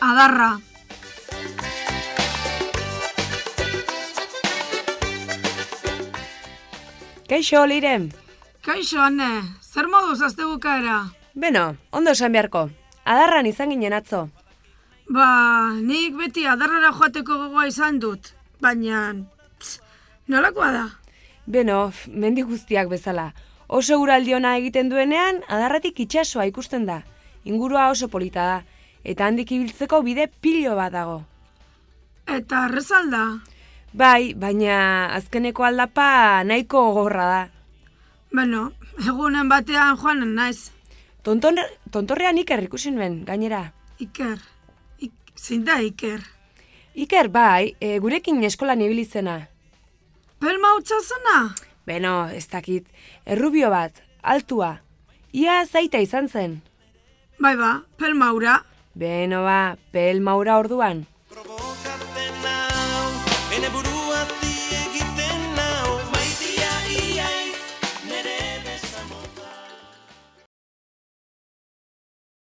Adarra. Kaixo, leire. Kaixo, Anne, zer moduz azte bukaera? Beno, ondo esan beharko. Adarran izan ginen atzo. Ba, nik beti adarrara joateko gogoa izan dut, baina... Pss, nolakoa da? Beno, mendi guztiak bezala. Oso guraldiona egiten duenean, adarratik itsasoa ikusten da. Ingurua oso polita da. Eta handik ibiltzeko bide pilo bat dago. Eta arrezalda? Bai, baina azkeneko aldapa nahiko gogorra da. Beno, egunen batean joan naiz. Tonton, tontorrean Iker ikusi nuen, gainera. Iker. Ik, zein da Iker? Iker, bai, e, gurekin eskolan ibili zena. Pelma hutsa zena? Beno, ez dakit, errubio bat, altua. Ia zaita izan zen. Bai ba, pelma hura. Beno ba, pel maura orduan.